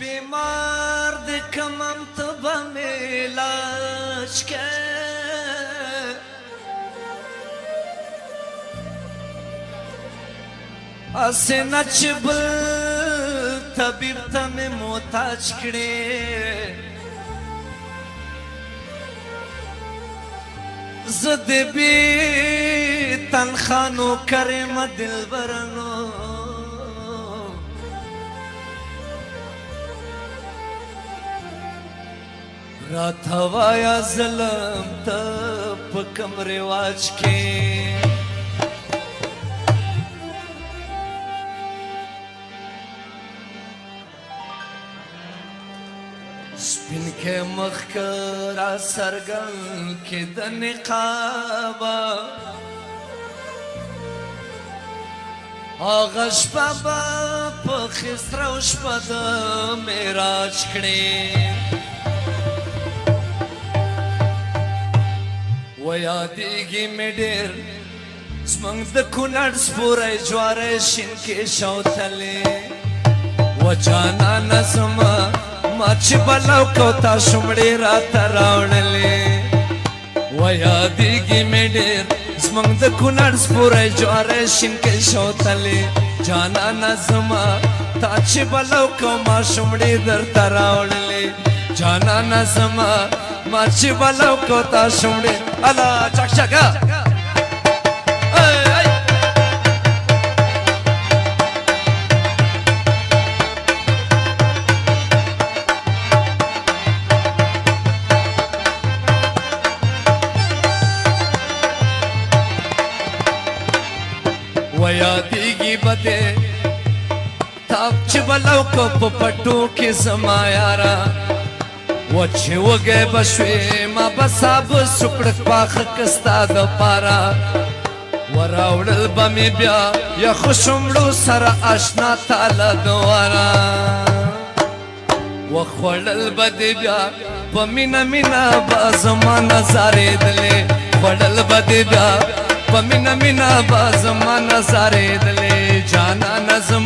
بیمار د کمم تبه مې علاج کې اسه نچب طبيب ته مې محتاج کړې زه دې بي تنخانو کرم دلبرنو راتوایا ظلم ته په کم رواج کې سپین کې مخ را سرګن کې د نقابه آغا شپا با پخیست روش پا دا میراج کنیم و یادېږي مې ډېر زموږ د کونړ سپوری جواری شین کې شوتلې و جانانه زما ما چې بلاو کوتا شومړې راته راوړلې و یادېږي مې ډېر زموږ د کونړ سپوری جواری شین کې شوتلې جانانه زما تا چې بلاو کو ما شومړې درته راوړلې جانانه زما মাছি বালাও কথা শুনে আলা চাকশাকা वयादीगी बते को पपटू के समायारा و چې وګه بشوي ما بساب سکړک پاخه کستا د پارا وراوړل بمې بیا یا خوشمړو سره آشنا تاله دوارا و خوړل بد بیا په مینا مینا با زمانه زارې دلې خوړل بد بیا په مینا مینا با زمانه زارې دلې جانا نظم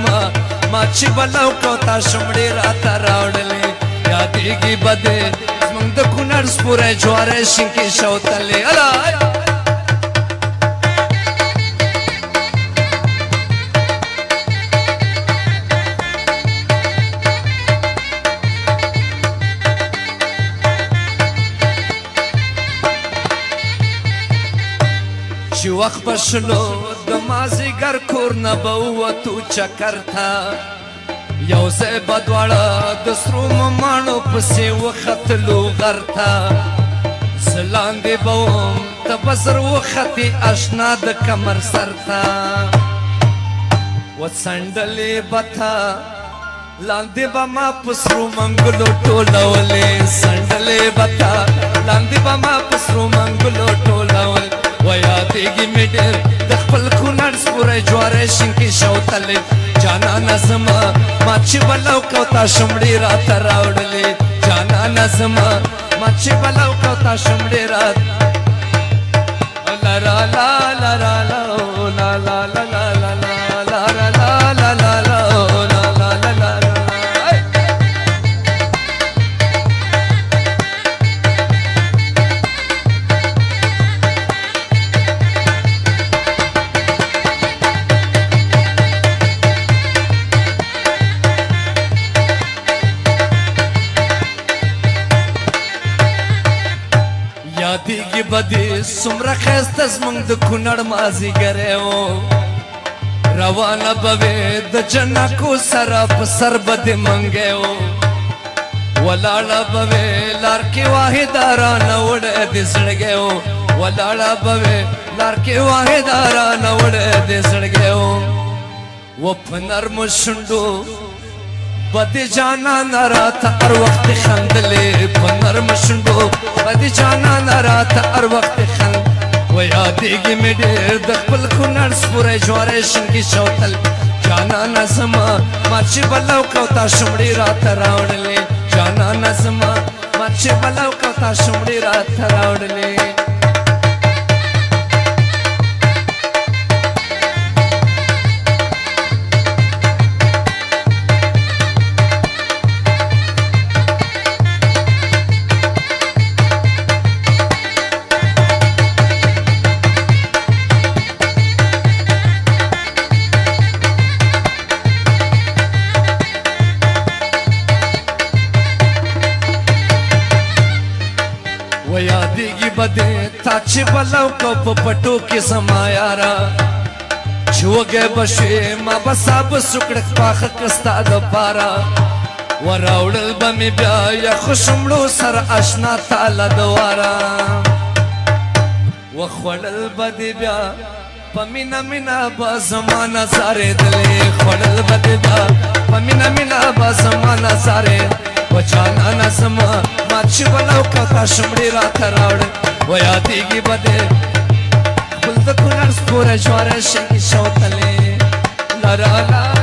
ما چې بلاو کو تا شمړې راته لګيږي بده زمونږ د کونړ سپوره جواره شینکي شوتلې الله چې وخت پښلو د مازیګر کور نه به ووتو چکر ته یو ځای به دواړه د سرو مماڼو پسې وختلو غر ته زه لاندې به وم ته به زر وختې اشنا د کمر سر ته وڅنډلې به ته لاندې به ما په سرو منګلو ټولولې څنډلې به ته لاندې به ما په سرو منګلو ټولول ویادېږي مې ډېر د خپل کونړ سپوری جواری شینکې شوتلې جانانه زما چې بلو کو تا شمړې را تر راوړلې جانا نظم ما چې بلو کو تا شمړې را لا لا لا لا لا لا لا لا یادېږي به دې څومره ښایسته زموږ د کونړ مازیګری و روانه به وې د جنکو سره په سر به دې منګی و ولاړه به وې لار کې واحده رانه وړی دې زړګی و ولاړه به وې لار کې واحده رانه وړی دې زړګی و و په نرمو شونډو بدی جانا نراتا ار وخت خندلې په نرم شونډو بدی جانا نراتا ار وخت خند و یادېږي مې ډېر د خپل کونړ سپوری جوارې شینکي شوتل جانا نسما مرچې بلو کوتا شمړې راته راوړلې جانا نسما مرچې بلو کوتا شمړې راته راوړلې پدې تا چې بلو کو په پټو کې سمایا را جوګه بشې ما بساب سکړک پاخ کستا د پارا وراوړل بمې بیا یا خوشمړو سر آشنا تاله دوارا وخړل بد بیا پمینا مینا با زمانہ سارے دلے خړل بد بیا پمینا مینا با زمانہ سارے بچانا نسما ما چې بلاو کا تا شمړې را تراوړل ويعطيك بدر كل ذكر نرس كورة شوارع شنك شوطلي لا لا لا